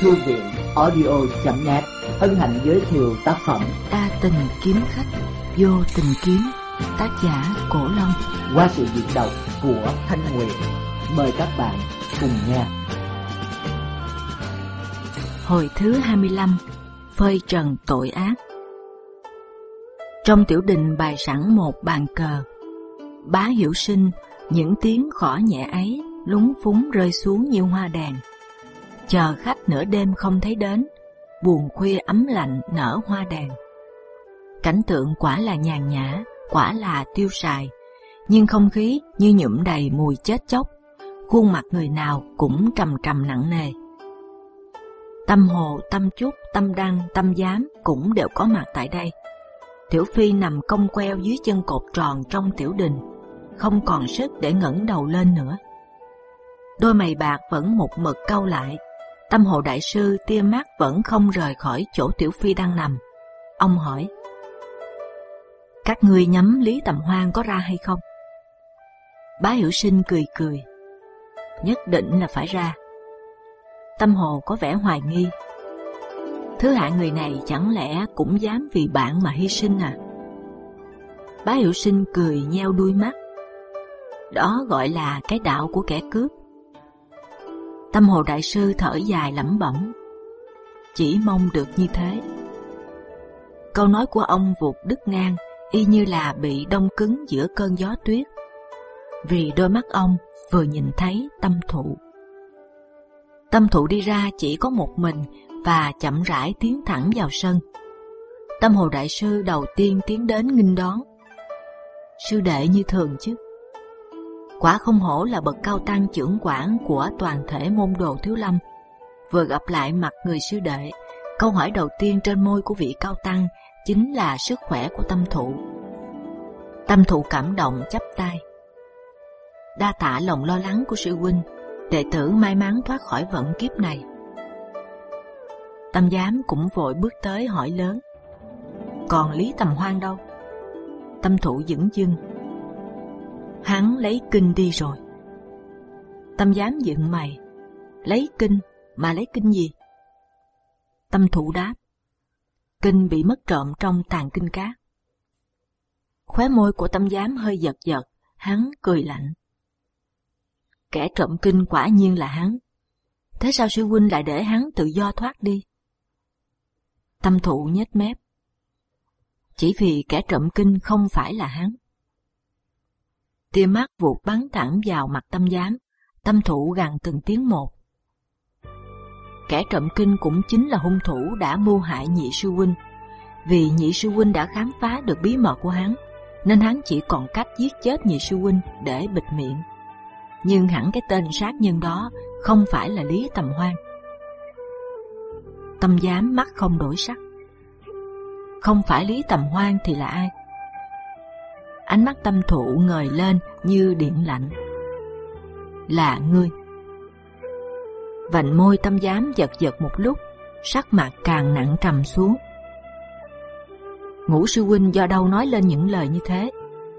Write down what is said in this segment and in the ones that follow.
Thư viện audio.net hân hạnh giới thiệu tác phẩm đa tình kiếm khách vô tình kiếm tác giả cổ long qua sự diễn đọc của Thanh Nguyệt. Mời các bạn cùng nghe. Hồi thứ 25 Phơi trần tội ác Trong tiểu đình bày sẵn một bàn cờ Bá hiểu sinh Những tiếng khỏ nhẹ ấy Lúng phúng rơi xuống như hoa đèn Chờ khách nửa đêm không thấy đến Buồn khuya ấm lạnh nở hoa đèn Cảnh tượng quả là nhàn nhã Quả là tiêu xài Nhưng không khí như nhuộm đầy mùi chết chóc Khuôn mặt người nào cũng trầm trầm nặng nề Tâm Hồ, Tâm Trúc, Tâm Đăng, Tâm Giám cũng đều có mặt tại đây. Tiểu Phi nằm cong queo dưới chân cột tròn trong tiểu đình, không còn sức để ngẩng đầu lên nữa. Đôi mày bạc vẫn một mực cau lại. Tâm Hồ Đại Sư tia mắt vẫn không rời khỏi chỗ Tiểu Phi đang nằm. Ông hỏi: các ngươi nhắm Lý Tầm Hoan có ra hay không? Bá Hiểu Sinh cười cười, nhất định là phải ra Tâm hồ có vẻ hoài nghi. Thứ hạ người này chẳng lẽ cũng dám vì bạn mà hy sinh à? Bá Hiểu Sinh cười nheo đuôi mắt. Đó gọi là cái đạo của kẻ cướp. Tâm hồ đại sư thở dài lẩm bẩm. Chỉ mong được như thế. Câu nói của ông vụt đứt ngang, y như là bị đông cứng giữa cơn gió tuyết. Vì đôi mắt ông vừa nhìn thấy tâm thụ. Tâm thụ đi ra chỉ có một mình và chậm rãi tiến thẳng vào sân. Tâm hồ đại sư đầu tiên tiến đến nghinh đón. Sư đệ như thường chứ? Quả không hổ là bậc cao tăng trưởng quản của toàn thể môn đồ thiếu lâm. Vừa gặp lại mặt người sư đệ, câu hỏi đầu tiên trên môi của vị cao tăng chính là sức khỏe của tâm thụ. Tâm thụ cảm động chắp tay. Đa tạ lòng lo lắng của sư huynh đệ tử may mắn thoát khỏi vận kiếp này. Tâm giám cũng vội bước tới hỏi lớn. Còn Lý Tầm Hoan đâu? Tâm thủ dững dưng. Hắn lấy kinh đi rồi. Tâm giám dựng mày. Lấy kinh mà lấy kinh gì? Tâm thủ đáp. Kinh bị mất trộm trong tàn kinh cát. Khóe môi của tâm giám hơi giật giật, hắn cười lạnh kẻ trộm kinh quả nhiên là hắn. Thế sao sư huynh lại để hắn tự do thoát đi? Tâm thụ nhếch mép. Chỉ vì kẻ trộm kinh không phải là hắn. Tia mắt vụt bắn thẳng vào mặt tâm giám, tâm thủ gằn từng tiếng một. Kẻ trộm kinh cũng chính là hung thủ đã mưu hại nhị sư huynh. Vì nhị sư huynh đã khám phá được bí mật của hắn, nên hắn chỉ còn cách giết chết nhị sư huynh để bịt miệng nhưng hẳn cái tên sát nhân đó không phải là Lý Tầm Hoan. Tâm giám mắt không đổi sắc. Không phải Lý Tầm Hoan thì là ai? Ánh mắt tâm thụ ngời lên như điện lạnh. Là ngươi. Vành môi tâm giám giật giật một lúc, sắc mặt càng nặng trầm xuống. Ngũ sư huynh do đâu nói lên những lời như thế?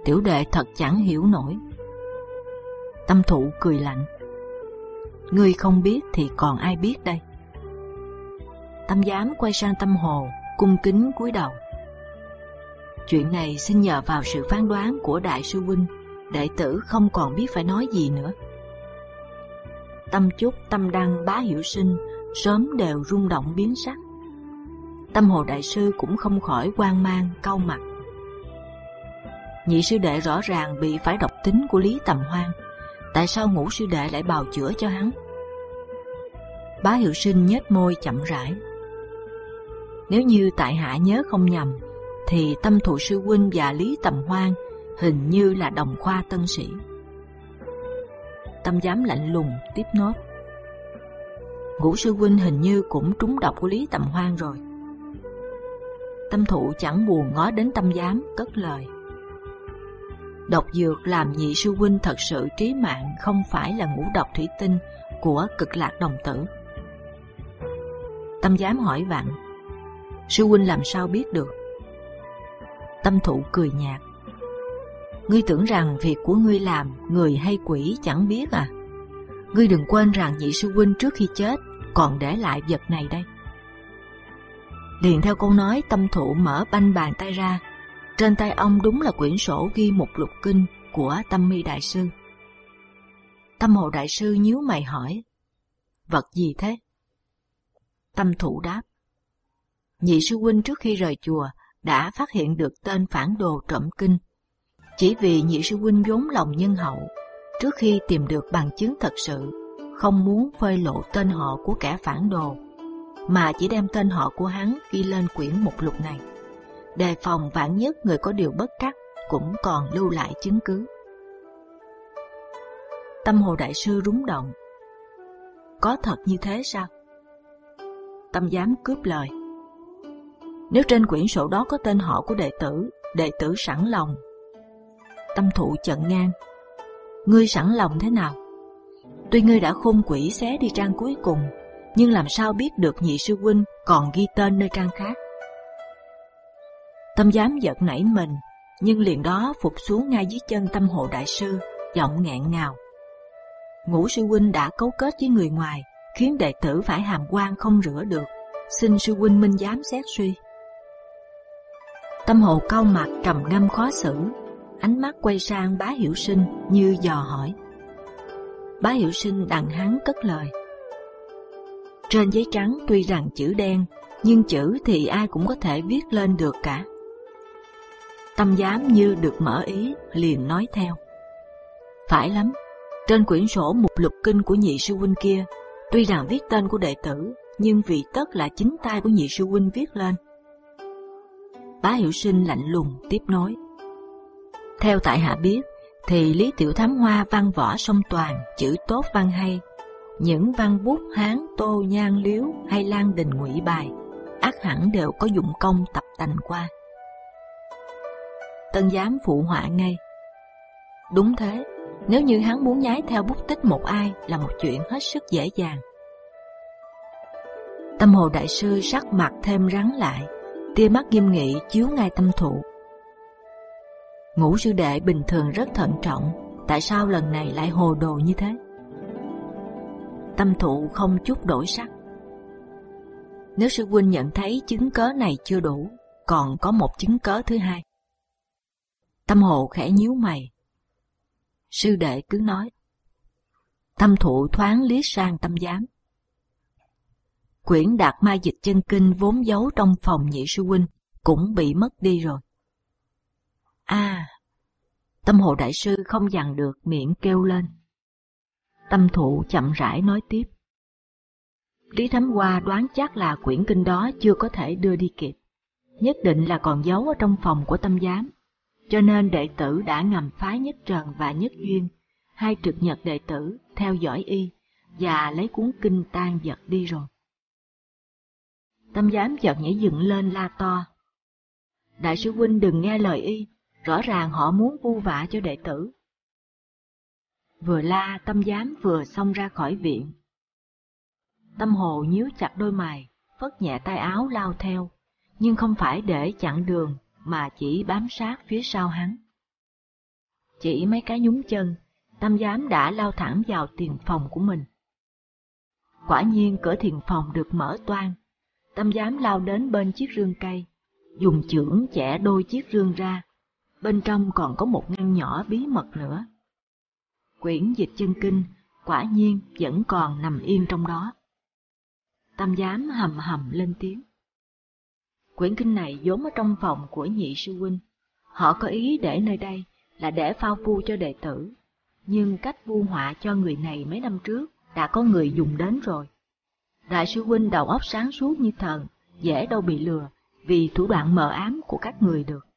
Tiểu đệ thật chẳng hiểu nổi. Tâm thụ cười lạnh. Ngươi không biết thì còn ai biết đây? Tâm giám quay sang tâm hồ, cung kính cúi đầu. Chuyện này xin nhờ vào sự phán đoán của đại sư huynh, đệ tử không còn biết phải nói gì nữa. Tâm chúc, tâm đăng, bá hiểu sinh sớm đều rung động biến sắc. Tâm hồ đại sư cũng không khỏi quan mang, cau mặt. Nhị sư đệ rõ ràng bị phải độc tính của Lý Tầm Hoan tại sao ngũ sư đệ lại bào chữa cho hắn? Bá Hiệu Sinh nhếch môi chậm rãi. Nếu như tại hạ nhớ không nhầm, thì tâm thụ sư huynh và Lý Tầm Hoan hình như là đồng khoa tân sĩ. Tâm giám lạnh lùng tiếp nốt. Ngũ sư huynh hình như cũng trúng độc của Lý Tầm Hoan rồi. Tâm thụ chẳng buồn ngó đến tâm giám cất lời độc dược làm nhị sư huynh thật sự trí mạng không phải là ngũ độc thủy tinh của cực lạc đồng tử. Tâm giám hỏi vặn, sư huynh làm sao biết được? Tâm thụ cười nhạt, ngươi tưởng rằng việc của ngươi làm người hay quỷ chẳng biết à? Ngươi đừng quên rằng nhị sư huynh trước khi chết còn để lại vật này đây? Liền theo câu nói, tâm thụ mở banh bàn tay ra. Trên tay ông đúng là quyển sổ ghi một lục kinh của Tâm Mi Đại Sư. Tâm Hồ Đại Sư nhíu mày hỏi, vật gì thế? Tâm Thụ đáp, nhị sư huynh trước khi rời chùa đã phát hiện được tên phản đồ trộm kinh. Chỉ vì nhị sư huynh vốn lòng nhân hậu, trước khi tìm được bằng chứng thật sự, không muốn phơi lộ tên họ của kẻ phản đồ, mà chỉ đem tên họ của hắn ghi lên quyển mục lục này, đề phòng vạn nhất người có điều bất trắc cũng còn lưu lại chứng cứ. Tâm hồ đại sư rúng động. Có thật như thế sao? Tâm giám cướp lời. Nếu trên quyển sổ đó có tên họ của đệ tử, đệ tử sẵn lòng. Tâm thụ chận ngang. Ngươi sẵn lòng thế nào? Tuy ngươi đã khôn quỷ xé đi trang cuối cùng, nhưng làm sao biết được nhị sư huynh còn ghi tên nơi trang khác? Tâm giám giật nảy mình, nhưng liền đó phục xuống ngay dưới chân tâm hộ đại sư, giọng nghẹn ngào. Ngũ sư huynh đã cấu kết với người ngoài, khiến đệ tử phải hàm quan không rửa được. Xin sư huynh minh giám xét suy. Tâm hồ cau mặt trầm ngâm khó xử, ánh mắt quay sang bá hiểu sinh như dò hỏi. Bá hiểu sinh đặng hắn cất lời. Trên giấy trắng tuy rằng chữ đen, nhưng chữ thì ai cũng có thể viết lên được cả. Tâm giám như được mở ý, liền nói theo. Phải lắm, trên quyển sổ mục lục kinh của nhị sư huynh kia, tuy rằng viết tên của đệ tử, nhưng vì tất là chính tay của nhị sư huynh viết lên. Bá Hiểu Sinh lạnh lùng tiếp nói. Theo tại hạ biết, thì Lý Tiểu Thám Hoa văn võ song toàn, chữ tốt văn hay. Những văn bút Hán, Tô, Nhan, Liếu hay Lan Đình ngụy bài, ác hẳn đều có dụng công tập tành qua. Tân giám phụ họa ngay. Đúng thế, nếu như hắn muốn nhái theo bút tích một ai là một chuyện hết sức dễ dàng. Tâm hồ đại sư sắc mặt thêm rắn lại, tia mắt nghiêm nghị chiếu ngay tâm thụ. Ngũ sư đệ bình thường rất thận trọng, tại sao lần này lại hồ đồ như thế? Tâm thụ không chút đổi sắc. Nếu sư huynh nhận thấy chứng cớ này chưa đủ, còn có một chứng cớ thứ hai. Tâm hồ khẽ nhíu mày. Sư đệ cứ nói. Tâm thụ thoáng liếc sang tâm giám. Quyển đạt ma dịch chân kinh vốn giấu trong phòng nhị sư huynh cũng bị mất đi rồi. À, tâm hồ đại sư không dằn được miệng kêu lên. Tâm thụ chậm rãi nói tiếp. Lý Thám Hoa đoán chắc là quyển kinh đó chưa có thể đưa đi kịp. Nhất định là còn giấu ở trong phòng của tâm giám. Cho nên đệ tử đã ngầm phái Nhất Trần và Nhất Duyên, hai trực nhật đệ tử, theo dõi y, và lấy cuốn kinh tan vật đi rồi. Tâm giám chợt nhảy dựng lên la to. Đại sư huynh đừng nghe lời y, rõ ràng họ muốn vu vạ cho đệ tử. Vừa la tâm giám vừa xông ra khỏi viện. Tâm hồ nhíu chặt đôi mày, phất nhẹ tay áo lao theo, nhưng không phải để chặn đường mà chỉ bám sát phía sau hắn. Chỉ mấy cái nhúng chân, tâm giám đã lao thẳng vào tiền phòng của mình. Quả nhiên cửa thiền phòng được mở toang, tâm giám lao đến bên chiếc rương cây, dùng chưởng chẻ đôi chiếc rương ra, bên trong còn có một ngăn nhỏ bí mật nữa. Quyển dịch chân kinh quả nhiên vẫn còn nằm yên trong đó. Tâm giám hầm hầm lên tiếng. Quyển kinh này vốn ở trong phòng của nhị sư huynh. Họ có ý để nơi đây là để phao phu cho đệ tử. Nhưng cách vu họa cho người này mấy năm trước đã có người dùng đến rồi. Đại sư huynh đầu óc sáng suốt như thần, dễ đâu bị lừa vì thủ đoạn mờ ám của các người được.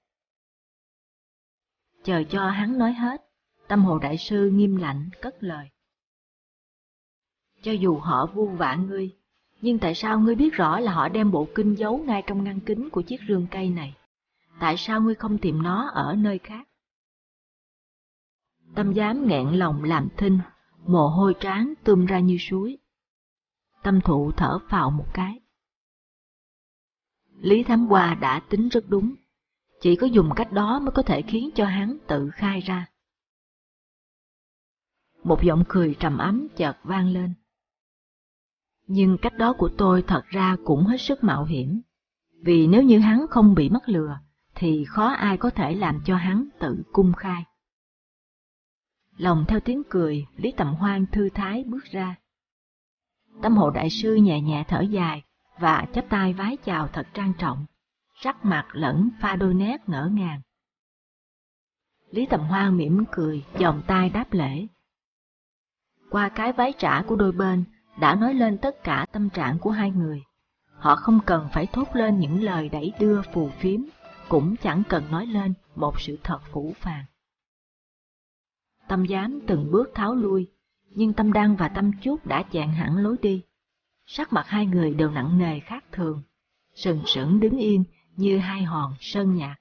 Chờ cho hắn nói hết, tâm hồ đại sư nghiêm lạnh cất lời. Cho dù họ vu vạ ngươi, nhưng tại sao ngươi biết rõ là họ đem bộ kinh giấu ngay trong ngăn kính của chiếc rương cây này? Tại sao ngươi không tìm nó ở nơi khác? Tâm giám nghẹn lòng làm thinh, mồ hôi trán tươm ra như suối. Tâm thụ thở phào một cái. Lý Thám Hoa đã tính rất đúng, chỉ có dùng cách đó mới có thể khiến cho hắn tự khai ra. Một giọng cười trầm ấm chợt vang lên. Nhưng cách đó của tôi thật ra cũng hết sức mạo hiểm. Vì nếu như hắn không bị mắc lừa, thì khó ai có thể làm cho hắn tự cung khai. Lòng theo tiếng cười, Lý Tầm Hoan thư thái bước ra. Tâm hộ đại sư nhẹ nhẹ thở dài và chắp tay vái chào thật trang trọng, sắc mặt lẫn pha đôi nét ngỡ ngàng. Lý Tầm Hoan mỉm cười, vòng tay đáp lễ. Qua cái vái trả của đôi bên đã nói lên tất cả tâm trạng của hai người. Họ không cần phải thốt lên những lời đẩy đưa phù phiếm, cũng chẳng cần nói lên một sự thật phủ phàng. Tâm giám từng bước tháo lui, nhưng tâm đăng và tâm chút đã chặn hẳn lối đi. Sắc mặt hai người đều nặng nề khác thường, sừng sững đứng yên như hai hòn sơn nhạc.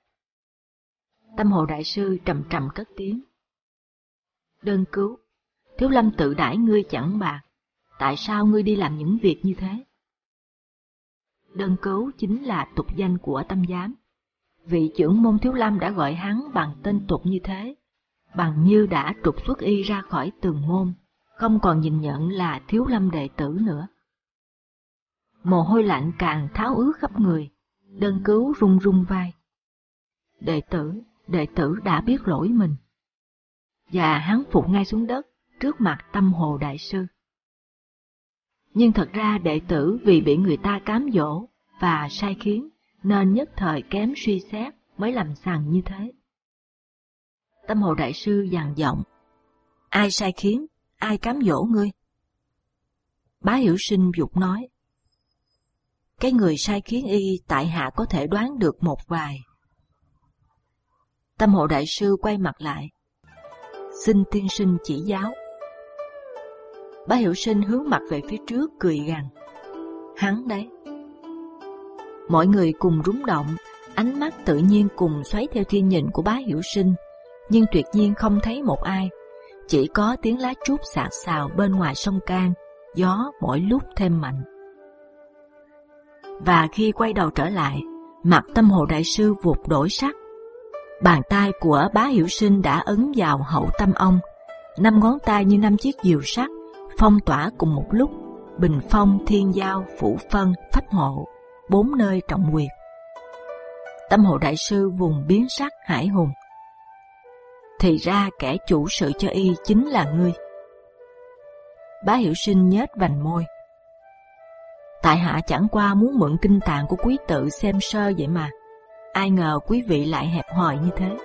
Tâm hồ đại sư trầm trầm cất tiếng. Đơn cứu, thiếu lâm tự đãi ngươi chẳng bạc, tại sao ngươi đi làm những việc như thế? Đơn cứu chính là tục danh của tâm giám. Vị trưởng môn thiếu lâm đã gọi hắn bằng tên tục như thế, bằng như đã trục xuất y ra khỏi tường môn, không còn nhìn nhận là thiếu lâm đệ tử nữa. Mồ hôi lạnh càng tháo ướt khắp người, đơn cứu run run vai. Đệ tử, đệ tử đã biết lỗi mình. Và hắn phục ngay xuống đất trước mặt tâm hồ đại sư. Nhưng thật ra đệ tử vì bị người ta cám dỗ và sai khiến nên nhất thời kém suy xét mới làm sằng như thế. Tâm hồ đại sư dằn giọng, ai sai khiến, ai cám dỗ ngươi? Bá hiểu sinh dục nói, cái người sai khiến y tại hạ có thể đoán được một vài. Tâm hộ đại sư quay mặt lại, xin tiên sinh chỉ giáo. Bá hiểu sinh hướng mặt về phía trước cười gằn, hắn đấy. Mọi người cùng rúng động, ánh mắt tự nhiên cùng xoáy theo thiên nhìn của bá hiểu sinh, nhưng tuyệt nhiên không thấy một ai, chỉ có tiếng lá trúc xạc xào bên ngoài sông can, gió mỗi lúc thêm mạnh. Và khi quay đầu trở lại, mặt tâm hồ đại sư vụt đổi sắc. Bàn tay của bá hiểu sinh đã ấn vào hậu tâm ông, năm ngón tay như năm chiếc diều sắt, phong tỏa cùng một lúc, bình phong, thiên giao, phủ phân, phách hộ, bốn nơi trọng quyệt. Tâm hộ đại sư vùng biến sắc hải hùng. Thì ra kẻ chủ sự cho y chính là ngươi. Bá hiểu sinh nhếch vành môi. Tại hạ chẳng qua muốn mượn kinh tạng của quý tự xem sơ vậy mà. Ai ngờ quý vị lại hẹp hòi như thế.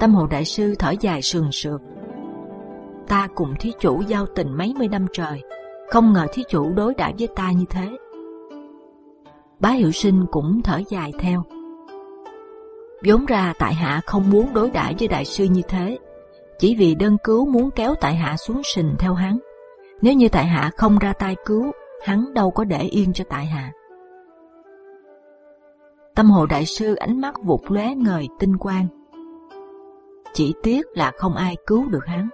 Tâm hồ đại sư thở dài sườn sượt. Ta cùng thí chủ giao tình mấy mươi năm trời, không ngờ thí chủ đối đãi với ta như thế. Bá Hiểu Sinh cũng thở dài theo vốn ra tại hạ không muốn đối đãi với đại sư như thế, chỉ vì đơn cứu muốn kéo tại hạ xuống sình theo hắn. Nếu như tại hạ không ra tay cứu, hắn đâu có để yên cho tại hạ. Tâm hồ đại sư ánh mắt vụt lóe ngời tinh quang. Chỉ tiếc là không ai cứu được hắn.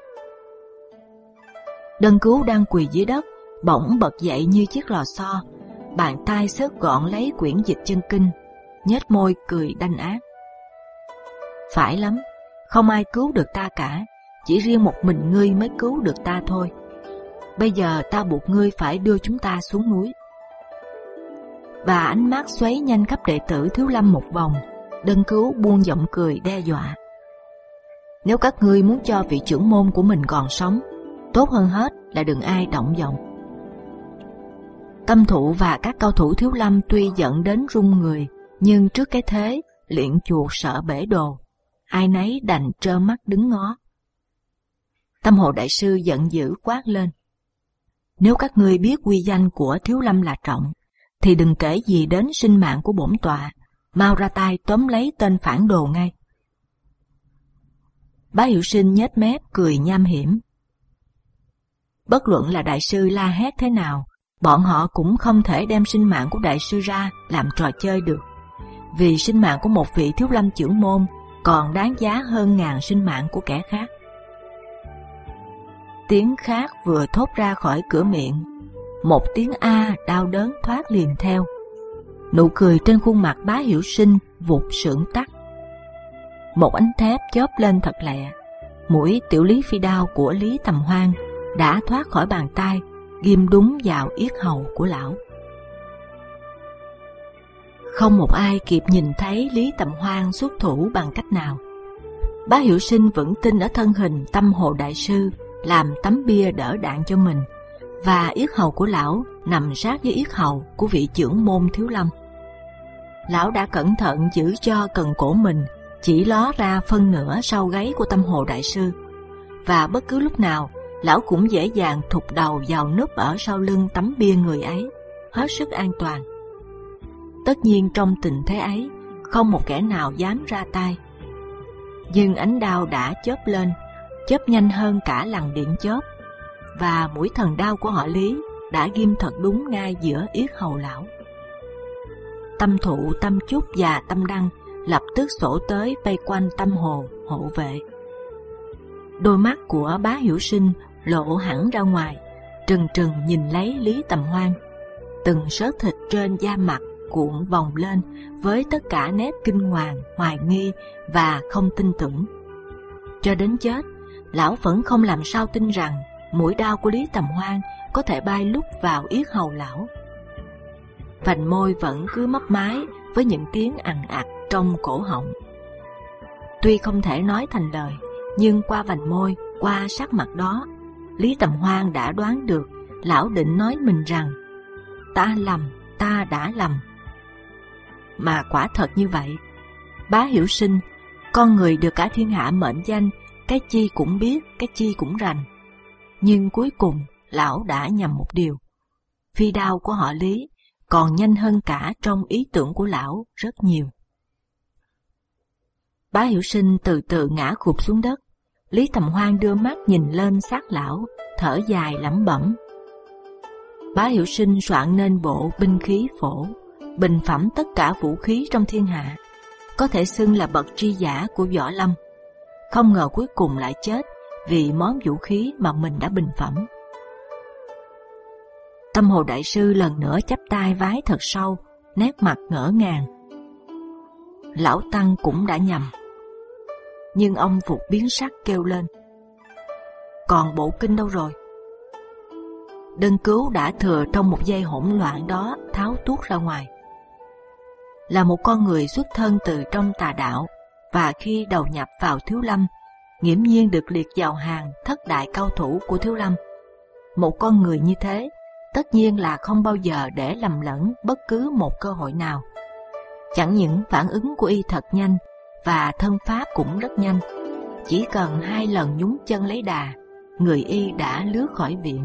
Đơn cứu đang quỳ dưới đất, bỗng bật dậy như chiếc lò xo, bàn tay xớt gọn lấy quyển dịch chân kinh, nhếch môi cười đanh ác. Phải lắm, không ai cứu được ta cả, chỉ riêng một mình ngươi mới cứu được ta thôi. Bây giờ ta buộc ngươi phải đưa chúng ta xuống núi. Và ánh mắt xoáy nhanh khắp đệ tử thiếu lâm một vòng, đơn cứu buông giọng cười đe dọa. Nếu các ngươi muốn cho vị trưởng môn của mình còn sống, tốt hơn hết là đừng ai động giọng Tâm thủ và các cao thủ thiếu lâm tuy giận đến run người, nhưng trước cái thế luyện chuột sợ bể đồ, ai nấy đành trơ mắt đứng ngó. Tâm hồ đại sư giận dữ quát lên: nếu các ngươi biết quy danh của thiếu lâm là trọng, thì đừng kể gì đến sinh mạng của bổn tọa, mau ra tay tóm lấy tên phản đồ ngay. Bá Hiệu Sinh nhếch mép cười nham hiểm. Bất luận là đại sư la hét thế nào, bọn họ cũng không thể đem sinh mạng của đại sư ra làm trò chơi được, vì sinh mạng của một vị thiếu lâm trưởng môn còn đáng giá hơn ngàn sinh mạng của kẻ khác. Tiếng khác vừa thốt ra khỏi cửa miệng, một tiếng a đau đớn thoát liền theo. Nụ cười trên khuôn mặt bá hiểu sinh vụt sưởng tắt. Một ánh thép chớp lên thật lẹ, mũi tiểu lý phi đao của lý tầm hoan đã thoát khỏi bàn tay, ghim đúng vào yết hầu của lão. Không một ai kịp nhìn thấy Lý Tầm Hoan xuất thủ bằng cách nào. Bá Hiểu Sinh vẫn tin ở thân hình tâm hồ đại sư làm tấm bia đỡ đạn cho mình, và yết hầu của lão nằm sát với yết hầu của vị trưởng môn thiếu lâm. Lão đã cẩn thận giữ cho cần cổ mình chỉ ló ra phân nửa sau gáy của tâm hồ đại sư, và bất cứ lúc nào lão cũng dễ dàng thụt đầu vào núp ở sau lưng tấm bia người ấy, hết sức an toàn. Tất nhiên trong tình thế ấy, không một kẻ nào dám ra tay. Nhưng ánh đao đã chớp lên, chớp nhanh hơn cả lằn điện chớp, và mũi thần đao của họ Lý đã ghim thật đúng ngay giữa yết hầu lão. Tâm thụ, tâm chúc và tâm đăng lập tức sổ tới vây quanh tâm hồ hộ vệ. Đôi mắt của bá hiểu sinh lộ hẳn ra ngoài, trừng trừng nhìn lấy Lý Tầm Hoan. Từng sớ thịt trên da mặt cuộn vòng lên với tất cả nét kinh hoàng, hoài nghi và không tin tưởng. Cho đến chết, lão vẫn không làm sao tin rằng mũi đao của Lý Tầm Hoan có thể bay lúc vào yết hầu lão. Vành môi vẫn cứ mấp máy với những tiếng ằn ạt trong cổ họng. Tuy không thể nói thành lời, nhưng qua vành môi, qua sắc mặt đó, Lý Tầm Hoan đã đoán được lão định nói mình rằng ta lầm, ta đã lầm. Mà quả thật như vậy. Bá hiểu sinh, con người được cả thiên hạ mệnh danh, cái chi cũng biết, cái chi cũng rành. Nhưng cuối cùng, lão đã nhầm một điều. Phi đao của họ Lý còn nhanh hơn cả trong ý tưởng của lão rất nhiều. Bá Hiểu Sinh từ từ ngã gục xuống đất. Lý Tầm Hoan đưa mắt nhìn lên xác lão, thở dài lẩm bẩm. Bá Hiểu Sinh soạn nên bộ binh khí phổ, bình phẩm tất cả vũ khí trong thiên hạ, có thể xưng là bậc tri giả của võ lâm. Không ngờ cuối cùng lại chết vì món vũ khí mà mình đã bình phẩm. Tâm hồ đại sư lần nữa chắp tay vái thật sâu, nét mặt ngỡ ngàng. Lão tăng cũng đã nhầm nhưng ông phục biến sắc kêu lên. Còn bộ kinh đâu rồi? Đơn cứu đã thừa trong một giây hỗn loạn đó tháo tuốt ra ngoài. Là một con người xuất thân từ trong tà đạo và khi đầu nhập vào thiếu lâm, nghiễm nhiên được liệt vào hàng thất đại cao thủ của thiếu lâm. Một con người như thế, tất nhiên là không bao giờ để lầm lẫn bất cứ một cơ hội nào. Chẳng những phản ứng của y thật nhanh và thân pháp cũng rất nhanh. Chỉ cần hai lần nhúng chân lấy đà, người y đã lướt khỏi viện.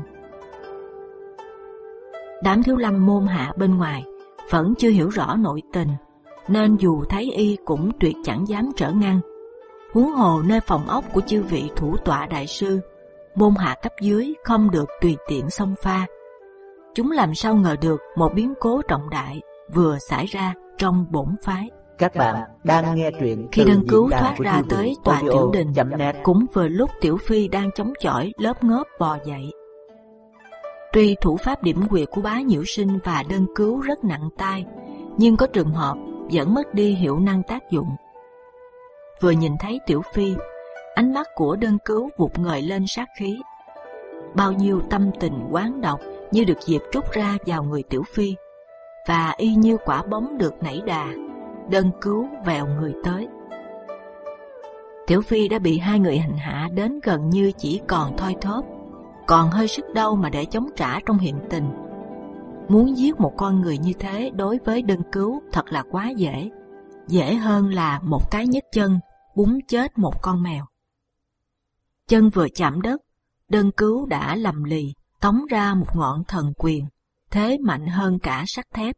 Đám thiếu lâm môn hạ bên ngoài vẫn chưa hiểu rõ nội tình, nên dù thấy y cũng tuyệt chẳng dám trở ngăn. Huống hồ nơi phòng ốc của chư vị thủ tọa đại sư, môn hạ cấp dưới không được tùy tiện xông pha. Chúng làm sao ngờ được một biến cố trọng đại vừa xảy ra trong bổn phái. Các bạn đang nghe truyện khi đơn cứu thoát ra tới tòa tiểu đình, cũng vừa lúc tiểu phi đang chống chọi lớp ngớp bò dậy. Tuy thủ pháp điểm quyệt của bá nhiễu sinh và đơn cứu rất nặng tai nhưng có trường hợp vẫn mất đi hiệu năng tác dụng. Vừa nhìn thấy tiểu phi, ánh mắt của đơn cứu vụt ngời lên sát khí. Bao nhiêu tâm tình quán độc như được dịp trút ra vào người tiểu phi, và y như quả bóng được nảy đà đơn cứu vèo người tới. Tiểu Phi đã bị hai người hành hạ đến gần như chỉ còn thoi thóp, còn hơi sức đâu mà để chống trả trong hiện tình. Muốn giết một con người như thế đối với đơn cứu thật là quá dễ, dễ hơn là một cái nhấc chân búng chết một con mèo. Chân vừa chạm đất, đơn cứu đã lầm lì tống ra một ngọn thần quyền, thế mạnh hơn cả sắt thép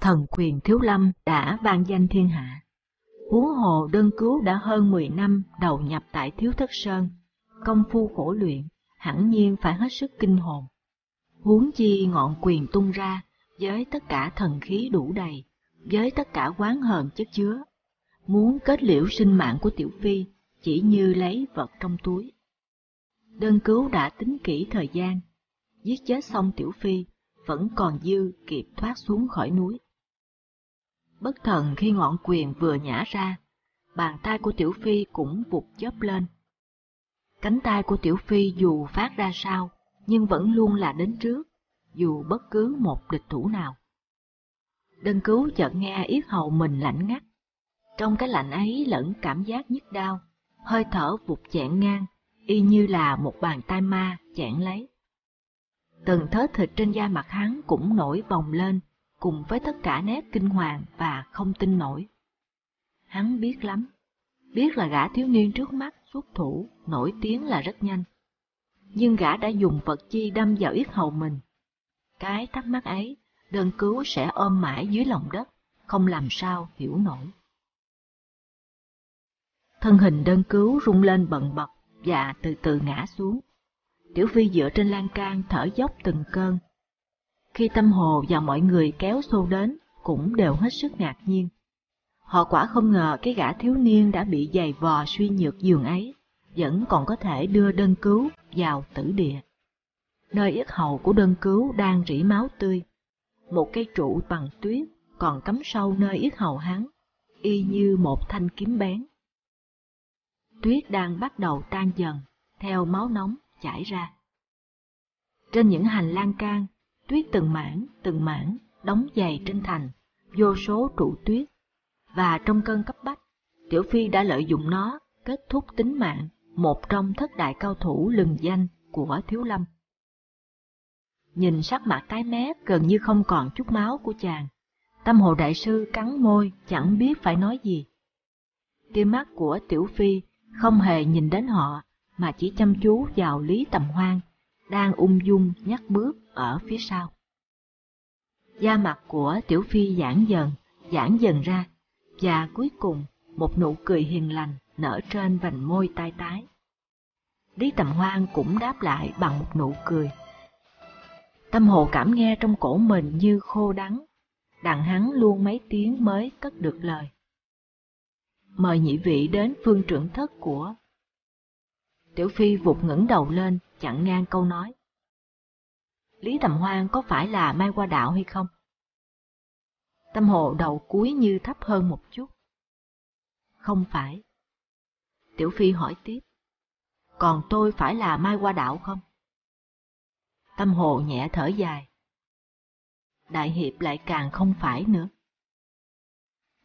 thần quyền thiếu lâm đã vang danh thiên hạ. Huống hồ đơn cứu đã hơn 10 năm đầu nhập tại thiếu thất sơn, công phu khổ luyện, hẳn nhiên phải hết sức kinh hồn. Huống chi ngọn quyền tung ra với tất cả thần khí đủ đầy, với tất cả quán hờn chất chứa, muốn kết liễu sinh mạng của tiểu phi chỉ như lấy vật trong túi. Đơn cứu đã tính kỹ thời gian, giết chết xong tiểu phi vẫn còn dư kịp thoát xuống khỏi núi. Bất thần khi ngọn quyền vừa nhả ra, bàn tay của Tiểu Phi cũng vụt chớp lên. Cánh tay của Tiểu Phi dù phát ra sao, nhưng vẫn luôn là đến trước, dù bất cứ một địch thủ nào. Đơn cứu chợt nghe yết hầu mình lạnh ngắt. Trong cái lạnh ấy lẫn cảm giác nhức đau, hơi thở vụt chẹn ngang, y như là một bàn tay ma chẹn lấy. Từng thớ thịt trên da mặt hắn cũng nổi bồng lên, cùng với tất cả nét kinh hoàng và không tin nổi. Hắn biết lắm, biết là gã thiếu niên trước mắt xuất thủ nổi tiếng là rất nhanh. Nhưng gã đã dùng vật chi đâm vào yết hầu mình. Cái thắc mắc ấy, đơn cứu sẽ ôm mãi dưới lòng đất, không làm sao hiểu nổi. Thân hình đơn cứu rung lên bận bật và từ từ ngã xuống. Tiểu Phi dựa trên lan can thở dốc từng cơn. Khi tâm hồ và mọi người kéo xô đến, cũng đều hết sức ngạc nhiên. Họ quả không ngờ cái gã thiếu niên đã bị dày vò suy nhược giường ấy, vẫn còn có thể đưa đơn cứu vào tử địa. Nơi yết hầu của đơn cứu đang rỉ máu tươi. Một cây trụ bằng tuyết còn cắm sâu nơi yết hầu hắn, y như một thanh kiếm bén. Tuyết đang bắt đầu tan dần, theo máu nóng chảy ra. Trên những hành lang can, tuyết từng mảng, từng mảng, đóng dày trên thành, vô số trụ tuyết. Và trong cơn cấp bách, Tiểu Phi đã lợi dụng nó kết thúc tính mạng một trong thất đại cao thủ lừng danh của Thiếu Lâm. Nhìn sắc mặt tái mét gần như không còn chút máu của chàng, tâm hồ đại sư cắn môi chẳng biết phải nói gì. Tia mắt của Tiểu Phi không hề nhìn đến họ mà chỉ chăm chú vào Lý Tầm Hoan đang ung dung nhắc bước ở phía sau. Da mặt của Tiểu Phi giãn dần, giãn dần ra, và cuối cùng một nụ cười hiền lành nở trên vành môi tai tái. Lý Tầm Hoan cũng đáp lại bằng một nụ cười. Tâm hồ cảm nghe trong cổ mình như khô đắng, đặng hắn luôn mấy tiếng mới cất được lời. Mời nhị vị đến phương trưởng thất của. Tiểu Phi vụt ngẩng đầu lên, chặn ngang câu nói. Lý Tầm Hoan có phải là Mai Qua Đạo hay không? Tâm hồ đầu cuối như thấp hơn một chút. Không phải. Tiểu Phi hỏi tiếp. Còn tôi phải là Mai Qua Đạo không? Tâm hồ nhẹ thở dài. Đại Hiệp lại càng không phải nữa.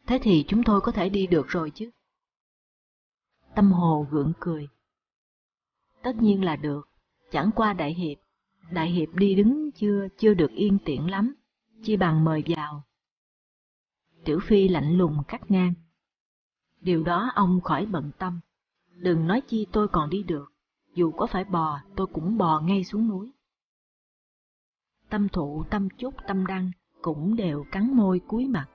Thế thì chúng tôi có thể đi được rồi chứ? Tâm hồ gượng cười. Tất nhiên là được, chẳng qua Đại Hiệp. Đại Hiệp đi đứng chưa, chưa được yên tiện lắm, chi bằng mời vào. Tiểu Phi lạnh lùng cắt ngang. Điều đó ông khỏi bận tâm. Đừng nói chi tôi còn đi được, dù có phải bò tôi cũng bò ngay xuống núi. Tâm thụ, tâm chúc, tâm đăng cũng đều cắn môi cúi mặt.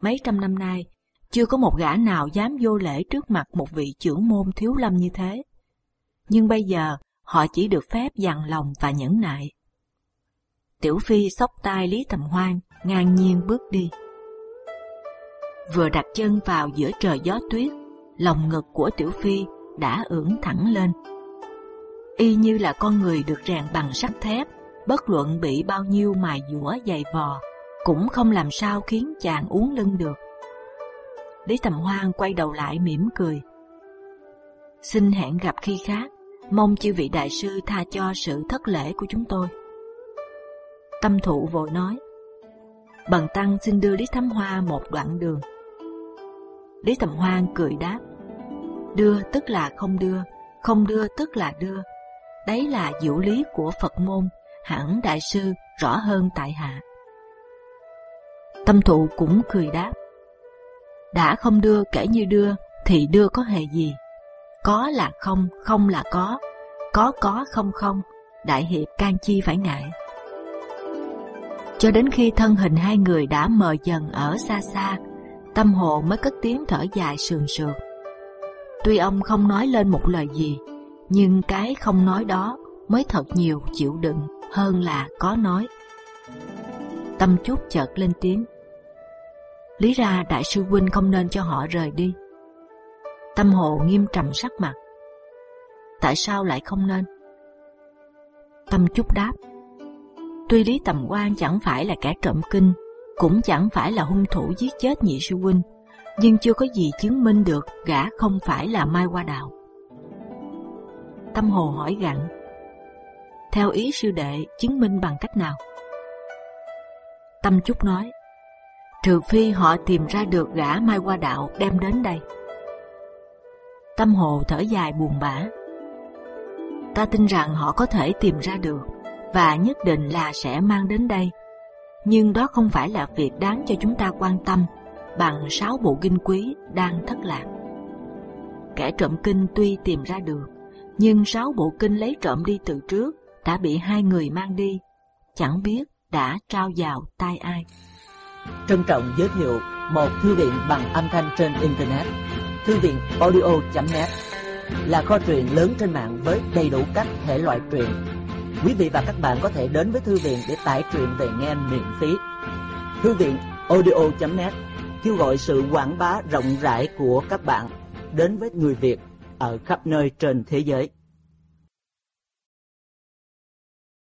Mấy trăm năm nay, chưa có một gã nào dám vô lễ trước mặt một vị trưởng môn thiếu lâm như thế. Nhưng bây giờ, họ chỉ được phép dằn lòng và nhẫn nại. Tiểu Phi xốc tay Lý Tầm Hoan, ngang nhiên bước đi. Vừa đặt chân vào giữa trời gió tuyết, lòng ngực của Tiểu Phi đã ưỡn thẳng lên. Y như là con người được rèn bằng sắt thép, bất luận bị bao nhiêu mài dũa dày vò, cũng không làm sao khiến chàng uốn lưng được. Lý Tầm Hoan quay đầu lại mỉm cười. Xin hẹn gặp khi khác, mong chư vị đại sư tha cho sự thất lễ của chúng tôi. Tâm thụ vội nói, Bần tăng xin đưa Lý Thám Hoa một đoạn đường. Lý Tầm Hoan cười đáp, đưa tức là không đưa, không đưa tức là đưa. Đấy là diệu lý của Phật môn, hẳn đại sư rõ hơn tại hạ. Tâm thụ cũng cười đáp, đã không đưa kể như đưa thì đưa có hề gì? Có là không, không là có, có có không không, đại hiệp can chi phải ngại. Cho đến khi thân hình hai người đã mờ dần ở xa xa, tâm hồ mới cất tiếng thở dài sườn sượt. Tuy ông không nói lên một lời gì, nhưng cái không nói đó mới thật nhiều chịu đựng hơn là có nói. Tâm chút chợt lên tiếng. Lý ra đại sư huynh không nên cho họ rời đi. Tâm hồ nghiêm trầm sắc mặt. Tại sao lại không nên? Tâm chút đáp. Tuy Lý Tầm Quan chẳng phải là kẻ trộm kinh, cũng chẳng phải là hung thủ giết chết nhị sư huynh, nhưng chưa có gì chứng minh được gã không phải là Mai Hoa Đạo. Tâm Hồ hỏi gặn, Theo ý sư đệ, chứng minh bằng cách nào? Tâm Trúc nói, trừ phi họ tìm ra được gã Mai Hoa Đạo đem đến đây. Tâm Hồ thở dài buồn bã. Ta tin rằng họ có thể tìm ra được và nhất định là sẽ mang đến đây. Nhưng đó không phải là việc đáng cho chúng ta quan tâm bằng sáu bộ kinh quý đang thất lạc. Kẻ trộm kinh tuy tìm ra được, nhưng sáu bộ kinh lấy trộm đi từ trước đã bị hai người mang đi, chẳng biết đã trao vào tay ai. Trân trọng giới thiệu một thư viện bằng âm thanh trên Internet, thư viện audio.net là kho truyện lớn trên mạng với đầy đủ các thể loại truyện. Quý vị và các bạn có thể đến với thư viện để tải truyện về nghe miễn phí. Thư viện audio.net kêu gọi sự quảng bá rộng rãi của các bạn đến với người Việt ở khắp nơi trên thế giới.